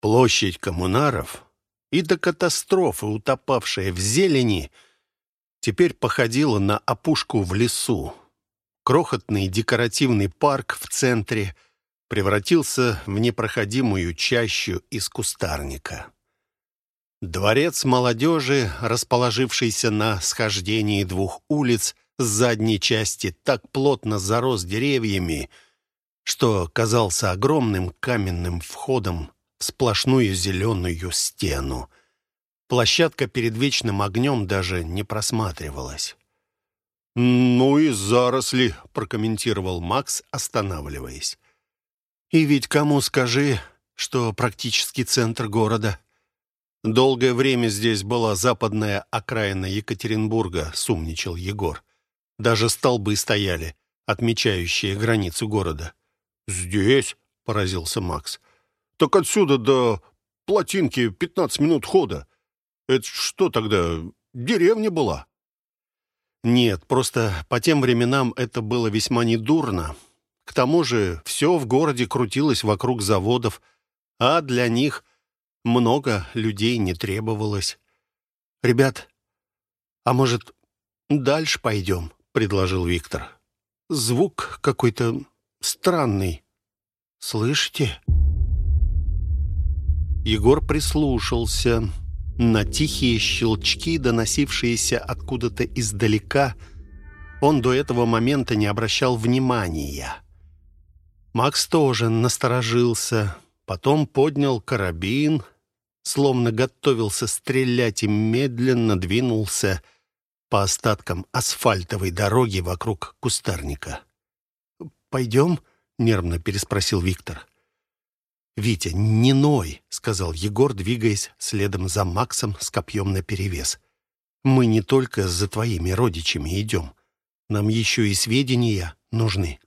Площадь коммунаров и до катастрофы, утопавшая в зелени, теперь походила на опушку в лесу. Крохотный декоративный парк в центре превратился в непроходимую чащу из кустарника. Дворец молодежи, расположившийся на схождении двух улиц с задней части, так плотно зарос деревьями, что казался огромным каменным входом в сплошную зеленую стену. Площадка перед вечным огнем даже не просматривалась. «Ну и заросли», — прокомментировал Макс, останавливаясь. «И ведь кому скажи, что практически центр города?» «Долгое время здесь была западная окраина Екатеринбурга», — сумничал Егор. «Даже столбы стояли, отмечающие границу города». «Здесь?» — поразился Макс. «Так отсюда до плотинки пятнадцать минут хода. Это что тогда, деревня была?» «Нет, просто по тем временам это было весьма недурно. К тому же все в городе крутилось вокруг заводов, а для них много людей не требовалось. «Ребят, а может, дальше пойдем?» — предложил Виктор. «Звук какой-то странный. Слышите?» Егор прислушался. На тихие щелчки, доносившиеся откуда-то издалека, он до этого момента не обращал внимания. Макс тоже насторожился, потом поднял карабин, словно готовился стрелять и медленно двинулся по остаткам асфальтовой дороги вокруг кустарника. «Пойдем?» — нервно переспросил Виктор. «Витя, не ной», — сказал Егор, двигаясь следом за Максом с копьем наперевес. «Мы не только за твоими родичами идем. Нам еще и сведения нужны».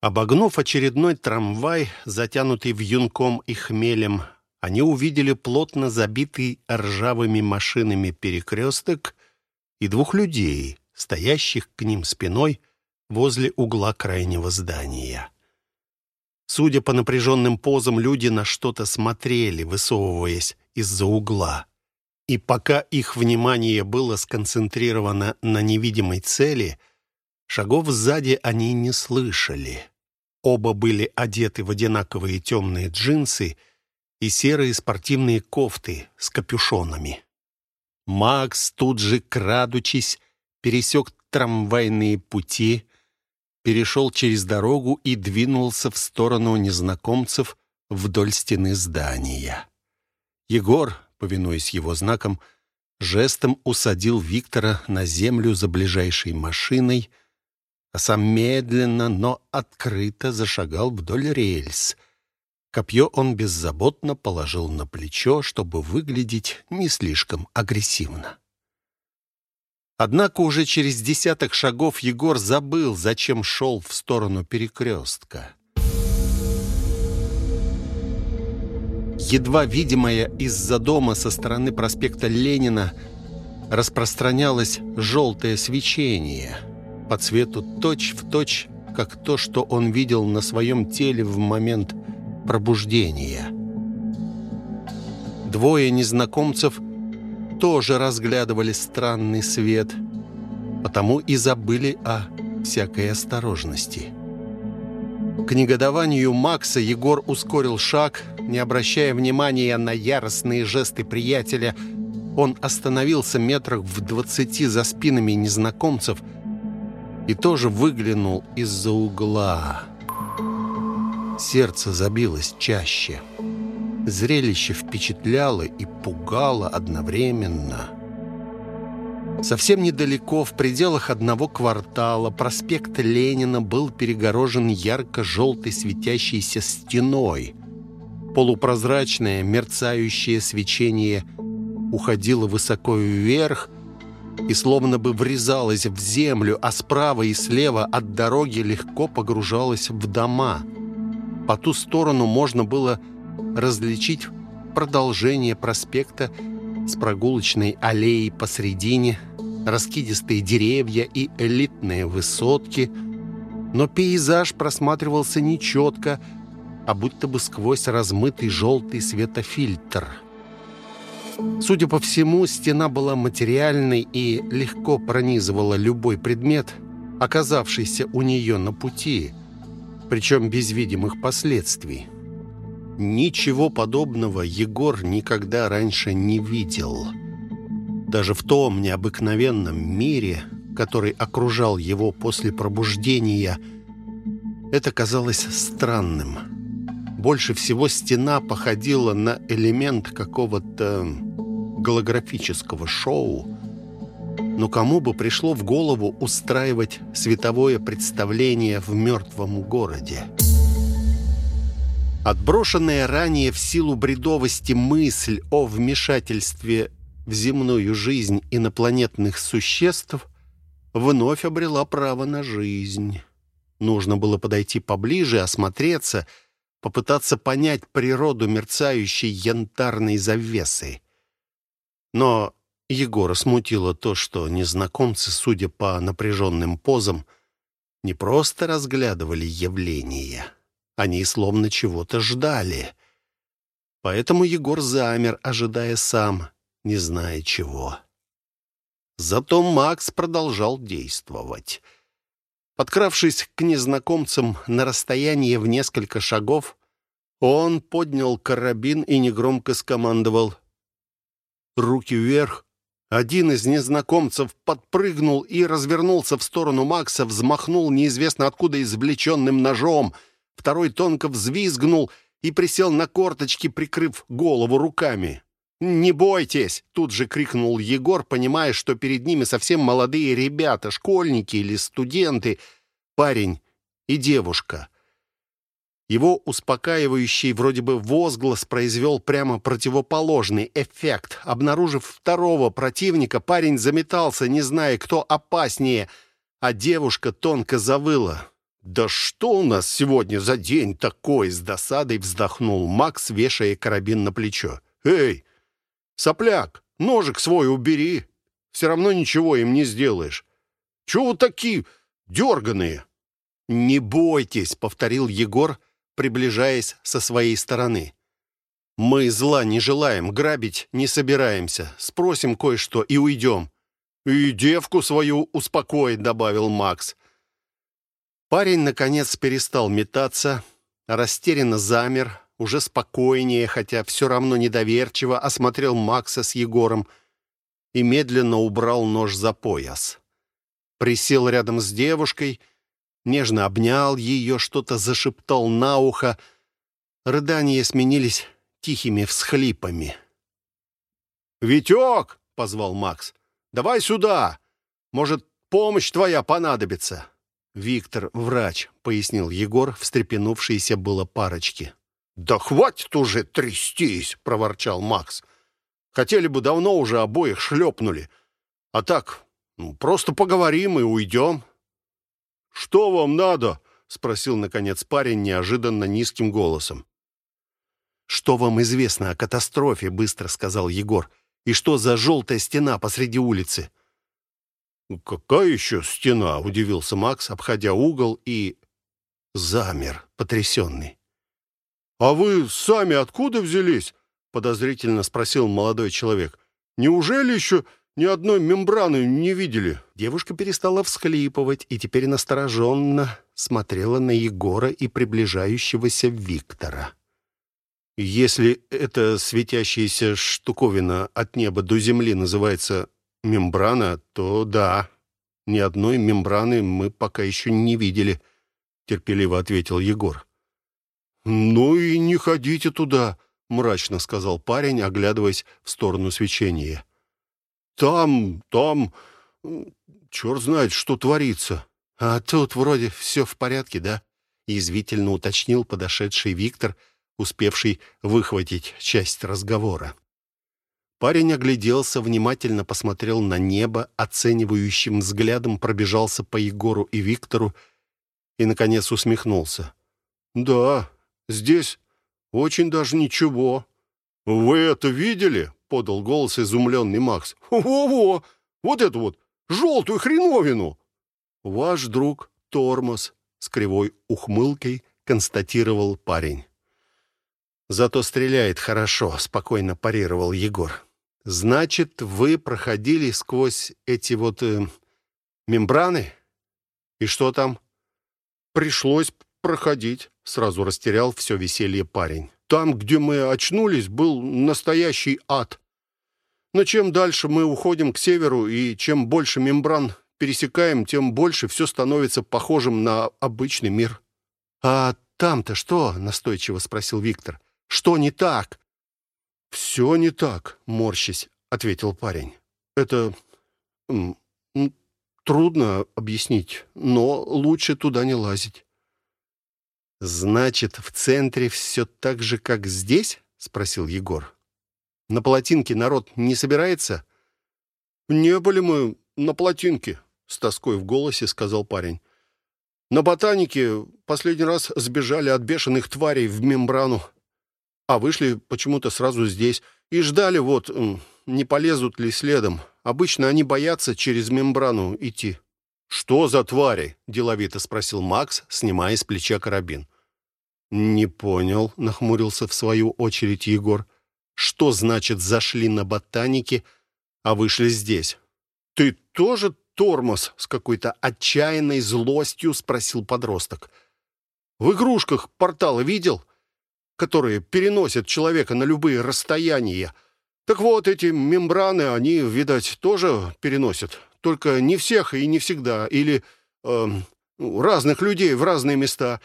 Обогнув очередной трамвай, затянутый вьюнком и хмелем, они увидели плотно забитый ржавыми машинами перекресток и двух людей, стоящих к ним спиной возле угла крайнего здания. Судя по напряженным позам, люди на что-то смотрели, высовываясь из-за угла. И пока их внимание было сконцентрировано на невидимой цели, шагов сзади они не слышали. Оба были одеты в одинаковые темные джинсы и серые спортивные кофты с капюшонами. Макс тут же, крадучись, пересек трамвайные пути, перешел через дорогу и двинулся в сторону незнакомцев вдоль стены здания. Егор, повинуясь его знаком, жестом усадил Виктора на землю за ближайшей машиной, а сам медленно, но открыто зашагал вдоль рельс. Копье он беззаботно положил на плечо, чтобы выглядеть не слишком агрессивно. Однако уже через десяток шагов Егор забыл, зачем шел в сторону перекрестка. Едва видимая из-за дома со стороны проспекта Ленина распространялось желтое свечение по цвету точь-в-точь, точь, как то, что он видел на своем теле в момент пробуждения. Двое незнакомцев – тоже разглядывали странный свет, потому и забыли о всякой осторожности. К негодованию Макса Егор ускорил шаг, не обращая внимания на яростные жесты приятеля. Он остановился метрах в двадцати за спинами незнакомцев и тоже выглянул из-за угла. Сердце забилось чаще. Зрелище впечатляло и пугало одновременно. Совсем недалеко, в пределах одного квартала, проспект Ленина был перегорожен ярко-желтой светящейся стеной. Полупрозрачное, мерцающее свечение уходило высоко вверх и словно бы врезалось в землю, а справа и слева от дороги легко погружалось в дома. По ту сторону можно было различить продолжение проспекта с прогулочной аллеей посредине, раскидистые деревья и элитные высотки, но пейзаж просматривался нечетко, а будто бы сквозь размытый желтый светофильтр. Судя по всему, стена была материальной и легко пронизывала любой предмет, оказавшийся у нее на пути, причем без видимых последствий. Ничего подобного Егор никогда раньше не видел. Даже в том необыкновенном мире, который окружал его после пробуждения, это казалось странным. Больше всего стена походила на элемент какого-то голографического шоу. Но кому бы пришло в голову устраивать световое представление в мертвом городе? Отброшенная ранее в силу бредовости мысль о вмешательстве в земную жизнь инопланетных существ вновь обрела право на жизнь. Нужно было подойти поближе, осмотреться, попытаться понять природу мерцающей янтарной завесы. Но Егора смутило то, что незнакомцы, судя по напряженным позам, не просто разглядывали явление — они словно чего-то ждали. Поэтому Егор замер, ожидая сам, не зная чего. Зато Макс продолжал действовать. Подкравшись к незнакомцам на расстояние в несколько шагов, он поднял карабин и негромко скомандовал «Руки вверх!». Один из незнакомцев подпрыгнул и развернулся в сторону Макса, взмахнул неизвестно откуда извлеченным ножом — Второй тонко взвизгнул и присел на корточки, прикрыв голову руками. «Не бойтесь!» — тут же крикнул Егор, понимая, что перед ними совсем молодые ребята, школьники или студенты, парень и девушка. Его успокаивающий вроде бы возглас произвел прямо противоположный эффект. Обнаружив второго противника, парень заметался, не зная, кто опаснее, а девушка тонко завыла. «Да что у нас сегодня за день такой?» С досадой вздохнул Макс, вешая карабин на плечо. «Эй, сопляк, ножик свой убери. Все равно ничего им не сделаешь. Чего вы такие дерганые?» «Не бойтесь», — повторил Егор, приближаясь со своей стороны. «Мы зла не желаем, грабить не собираемся. Спросим кое-что и уйдем». «И девку свою успокоить», — добавил Макс. Парень, наконец, перестал метаться, растерянно замер, уже спокойнее, хотя все равно недоверчиво осмотрел Макса с Егором и медленно убрал нож за пояс. Присел рядом с девушкой, нежно обнял ее, что-то зашептал на ухо. Рыдания сменились тихими всхлипами. «Витек!» — позвал Макс. «Давай сюда! Может, помощь твоя понадобится!» «Виктор, врач», — пояснил Егор, встрепенувшийся было парочки. «Да хватит уже трястись!» — проворчал Макс. «Хотели бы давно уже обоих шлепнули. А так, ну, просто поговорим и уйдем». «Что вам надо?» — спросил, наконец, парень неожиданно низким голосом. «Что вам известно о катастрофе?» — быстро сказал Егор. «И что за желтая стена посреди улицы?» «Какая еще стена?» — удивился Макс, обходя угол и... замер, потрясенный. «А вы сами откуда взялись?» — подозрительно спросил молодой человек. «Неужели еще ни одной мембраны не видели?» Девушка перестала всхлипывать и теперь настороженно смотрела на Егора и приближающегося Виктора. «Если эта светящаяся штуковина от неба до земли называется мембрана, то да. Ни одной мембраны мы пока еще не видели, терпеливо ответил Егор. Ну и не ходите туда, мрачно сказал парень, оглядываясь в сторону свечения. Там, там, черт знает, что творится. А тут вроде все в порядке, да? Язвительно уточнил подошедший Виктор, успевший выхватить часть разговора. Парень огляделся, внимательно посмотрел на небо, оценивающим взглядом пробежался по Егору и Виктору и, наконец, усмехнулся. «Да, здесь очень даже ничего». «Вы это видели?» — подал голос изумленный Макс. «Во-во! Вот эту вот желтую хреновину!» «Ваш друг Тормоз», — с кривой ухмылкой констатировал парень. «Зато стреляет хорошо», — спокойно парировал Егор. «Значит, вы проходили сквозь эти вот э, мембраны? И что там?» «Пришлось проходить», — сразу растерял все веселье парень. «Там, где мы очнулись, был настоящий ад. Но чем дальше мы уходим к северу и чем больше мембран пересекаем, тем больше все становится похожим на обычный мир». «А там-то что?» — настойчиво спросил Виктор. «Что не так?» «Все не так», — морщись, — ответил парень. «Это трудно объяснить, но лучше туда не лазить». «Значит, в центре все так же, как здесь?» — спросил Егор. «На плотинке народ не собирается?» «Не были мы на плотинке», — с тоской в голосе сказал парень. «На ботанике последний раз сбежали от бешеных тварей в мембрану, а вышли почему-то сразу здесь и ждали вот, не полезут ли следом. Обычно они боятся через мембрану идти». «Что за твари?» — деловито спросил Макс, снимая с плеча карабин. «Не понял», — нахмурился в свою очередь Егор. «Что значит зашли на ботанике, а вышли здесь?» «Ты тоже тормоз?» — с какой-то отчаянной злостью спросил подросток. «В игрушках порталы видел, которые переносят человека на любые расстояния. Так вот, эти мембраны, они, видать, тоже переносят. Только не всех и не всегда. Или э, разных людей в разные места».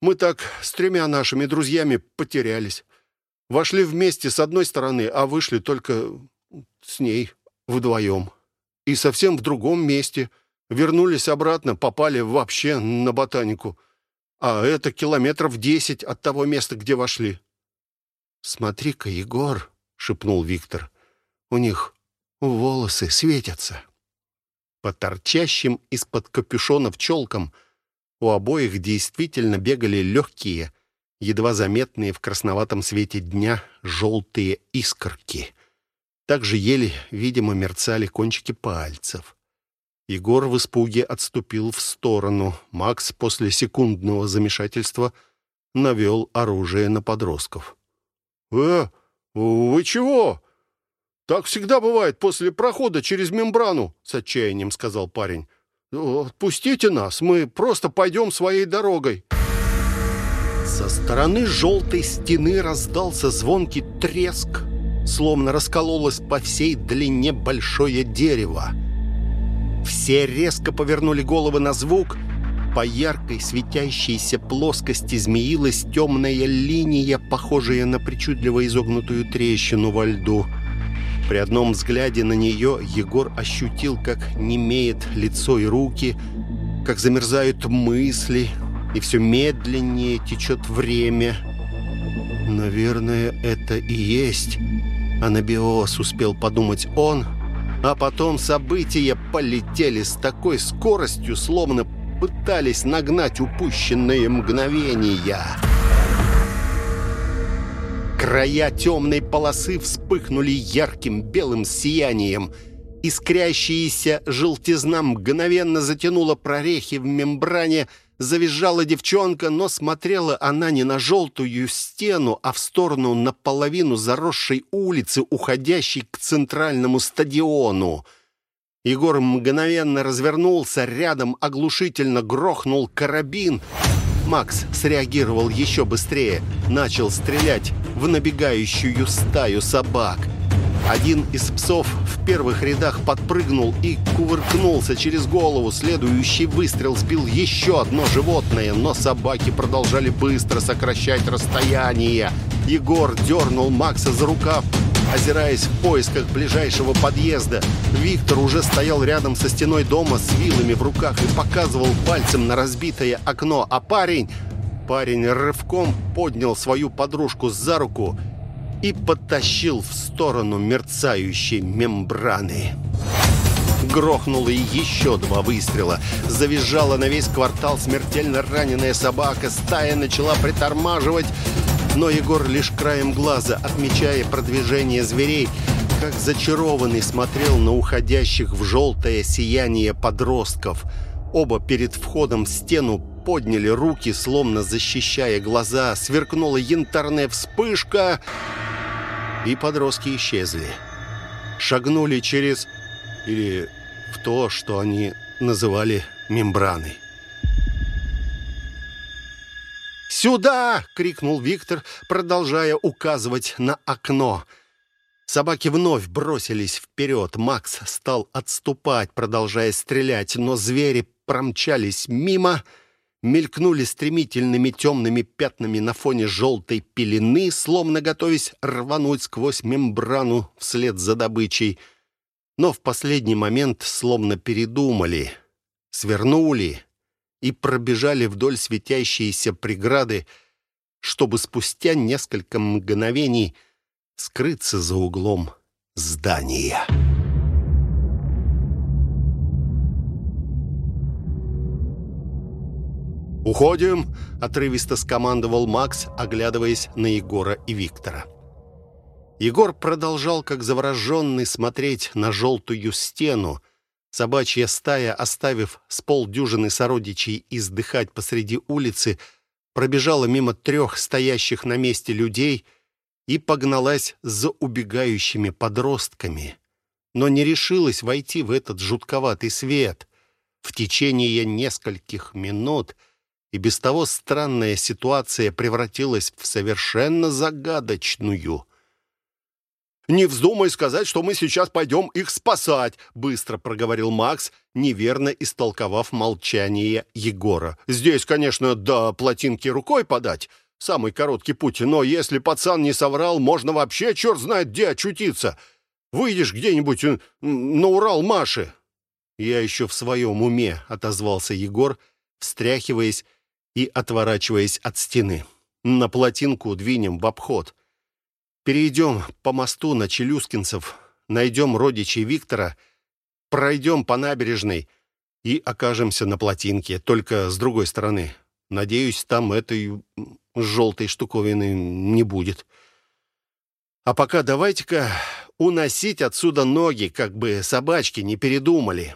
Мы так с тремя нашими друзьями потерялись. Вошли вместе с одной стороны, а вышли только с ней вдвоем. И совсем в другом месте. Вернулись обратно, попали вообще на ботанику. А это километров десять от того места, где вошли. «Смотри-ка, Егор», — шепнул Виктор, — «у них волосы светятся». По торчащим из-под капюшонов челкам — у обоих действительно бегали легкие, едва заметные в красноватом свете дня желтые искорки. Также еле, видимо, мерцали кончики пальцев. Егор в испуге отступил в сторону. Макс после секундного замешательства навел оружие на подростков. «Э, вы чего? Так всегда бывает после прохода через мембрану», — с отчаянием сказал парень. «Отпустите нас, мы просто пойдем своей дорогой». Со стороны желтой стены раздался звонкий треск, словно раскололось по всей длине большое дерево. Все резко повернули головы на звук. По яркой светящейся плоскости змеилась темная линия, похожая на причудливо изогнутую трещину во льду — при одном взгляде на нее Егор ощутил, как немеет лицо и руки, как замерзают мысли, и все медленнее течет время. «Наверное, это и есть анабиоз», — успел подумать он, а потом события полетели с такой скоростью, словно пытались нагнать упущенные мгновения. Края темной полосы вспыхнули ярким белым сиянием. Искрящаяся желтизна мгновенно затянула прорехи в мембране, завизжала девчонка, но смотрела она не на желтую стену, а в сторону наполовину заросшей улицы, уходящей к центральному стадиону. Егор мгновенно развернулся, рядом оглушительно грохнул карабин — Макс среагировал еще быстрее, начал стрелять в набегающую стаю собак. Один из псов в первых рядах подпрыгнул и кувыркнулся через голову. Следующий выстрел сбил еще одно животное, но собаки продолжали быстро сокращать расстояние. Егор дернул Макса за рукав, озираясь в поисках ближайшего подъезда. Виктор уже стоял рядом со стеной дома с вилами в руках и показывал пальцем на разбитое окно, а парень... Парень рывком поднял свою подружку за руку и подтащил в сторону мерцающей мембраны. Грохнуло еще два выстрела. Завизжала на весь квартал смертельно раненая собака. Стая начала притормаживать но Егор лишь краем глаза, отмечая продвижение зверей, как зачарованный смотрел на уходящих в желтое сияние подростков. Оба перед входом в стену подняли руки, словно защищая глаза, сверкнула янтарная вспышка, и подростки исчезли. Шагнули через... или в то, что они называли мембраной. «Сюда!» — крикнул Виктор, продолжая указывать на окно. Собаки вновь бросились вперед. Макс стал отступать, продолжая стрелять, но звери промчались мимо, мелькнули стремительными темными пятнами на фоне желтой пелены, словно готовясь рвануть сквозь мембрану вслед за добычей. Но в последний момент словно передумали, свернули и пробежали вдоль светящейся преграды, чтобы спустя несколько мгновений скрыться за углом здания. «Уходим!» — отрывисто скомандовал Макс, оглядываясь на Егора и Виктора. Егор продолжал, как завороженный, смотреть на желтую стену, Собачья стая, оставив с полдюжины сородичей издыхать посреди улицы, пробежала мимо трех стоящих на месте людей и погналась за убегающими подростками, но не решилась войти в этот жутковатый свет. В течение нескольких минут и без того странная ситуация превратилась в совершенно загадочную. «Не вздумай сказать, что мы сейчас пойдем их спасать», — быстро проговорил Макс, неверно истолковав молчание Егора. «Здесь, конечно, до плотинки рукой подать, самый короткий путь, но если пацан не соврал, можно вообще черт знает где очутиться. Выйдешь где-нибудь на Урал Маши». «Я еще в своем уме», — отозвался Егор, встряхиваясь и отворачиваясь от стены. «На плотинку двинем в обход». Перейдем по мосту на Челюскинцев, найдем родичей Виктора, пройдем по набережной и окажемся на плотинке, только с другой стороны. Надеюсь, там этой желтой штуковины не будет. А пока давайте-ка уносить отсюда ноги, как бы собачки не передумали».